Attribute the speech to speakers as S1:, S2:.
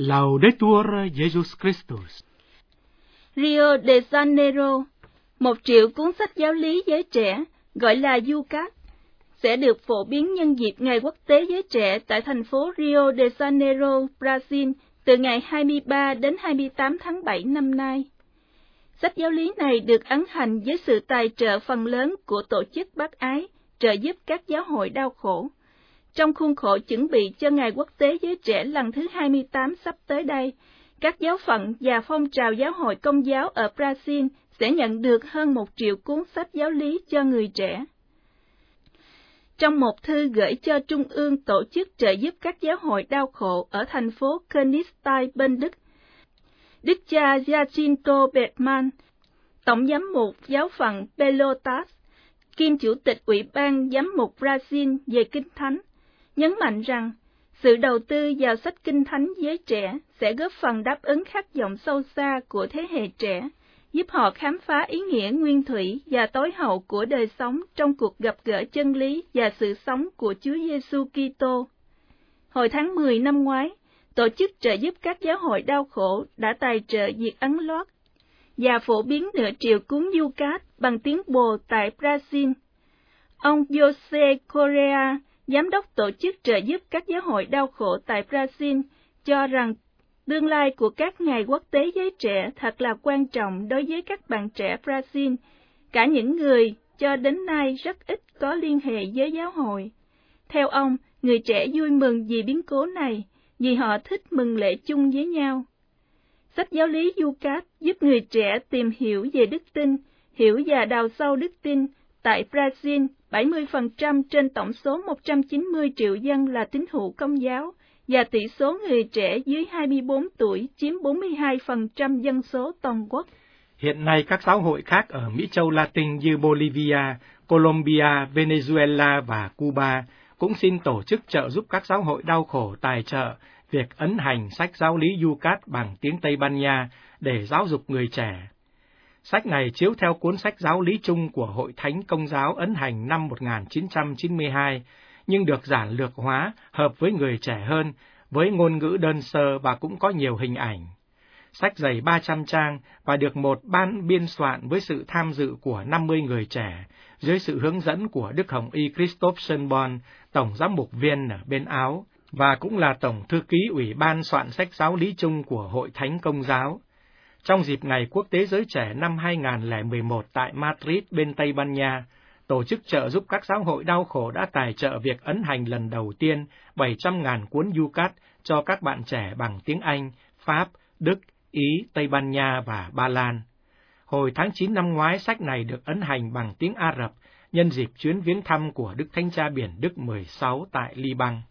S1: Laudetur Jesus Christus.
S2: Rio de Janeiro, một triệu cuốn sách giáo lý giới trẻ gọi là UCAT sẽ được phổ biến nhân dịp Ngày Quốc tế Giới Trẻ tại thành phố Rio de Janeiro, Brazil từ ngày 23 đến 28 tháng 7 năm nay. Sách giáo lý này được ấn hành với sự tài trợ phần lớn của tổ chức bác ái, trợ giúp các giáo hội đau khổ. Trong khuôn khổ chuẩn bị cho Ngày Quốc tế Giới Trẻ lần thứ 28 sắp tới đây, các giáo phận và phong trào giáo hội công giáo ở Brazil sẽ nhận được hơn một triệu cuốn sách giáo lý cho người trẻ. Trong một thư gửi cho Trung ương tổ chức trợ giúp các giáo hội đau khổ ở thành phố Königstein bên Đức, Đức cha Jacinto Bergman, Tổng giám mục giáo phận Pelotas, kiêm chủ tịch Ủy ban giám mục Brazil về Kinh Thánh, nhấn mạnh rằng sự đầu tư vào sách Kinh Thánh giới trẻ sẽ góp phần đáp ứng khát vọng sâu xa của thế hệ trẻ, giúp họ khám phá ý nghĩa nguyên thủy và tối hậu của đời sống trong cuộc gặp gỡ chân lý và sự sống của Chúa Giêsu Kitô. Hồi tháng 10 năm ngoái, tổ chức trợ giúp các giáo hội đau khổ đã tài trợ việc ấn lót và phổ biến nửa triệu cuốn cát bằng tiếng Bồ tại Brazil. Ông Jose Correa, giám đốc tổ chức trợ giúp các giáo hội đau khổ tại Brazil, cho rằng tương lai của các ngày quốc tế giới trẻ thật là quan trọng đối với các bạn trẻ Brazil, cả những người cho đến nay rất ít có liên hệ với giáo hội. Theo ông, người trẻ vui mừng vì biến cố này, vì họ thích mừng lễ chung với nhau. Sách giáo lý Yucat giúp người trẻ tìm hiểu về đức tin, hiểu và đào sâu đức tin. Tại Brazil, 70% trên tổng số 190 triệu dân là tín hữu công giáo, và tỷ số người trẻ dưới 24 tuổi chiếm 42% dân số toàn quốc.
S1: Hiện nay các giáo hội khác ở Mỹ châu Latin như Bolivia, Colombia, Venezuela và Cuba cũng xin tổ chức trợ giúp các giáo hội đau khổ tài trợ việc ấn hành sách giáo lý Yucat bằng tiếng Tây Ban Nha để giáo dục người trẻ. Sách này chiếu theo cuốn sách giáo lý chung của Hội Thánh Công giáo ấn hành năm 1992, nhưng được giản lược hóa hợp với người trẻ hơn, với ngôn ngữ đơn sơ và cũng có nhiều hình ảnh. Sách dày 300 trang và được một ban biên soạn với sự tham dự của 50 người trẻ, dưới sự hướng dẫn của Đức Hồng Y Christoph Schönborn, Tổng giám mục viên ở bên Áo, và cũng là Tổng Thư ký Ủy ban soạn sách giáo lý chung của Hội Thánh Công giáo. Trong dịp Ngày Quốc tế Giới Trẻ năm 2011 tại Madrid bên Tây Ban Nha, tổ chức trợ giúp các giáo hội đau khổ đã tài trợ việc ấn hành lần đầu tiên 700.000 cuốn Yucat cho các bạn trẻ bằng tiếng Anh, Pháp, Đức, Ý, Tây Ban Nha và Ba Lan. Hồi tháng 9 năm ngoái, sách này được ấn hành bằng tiếng Ả Rập nhân dịp chuyến viếng thăm của Đức Thánh Cha Biển Đức 16 tại Liban.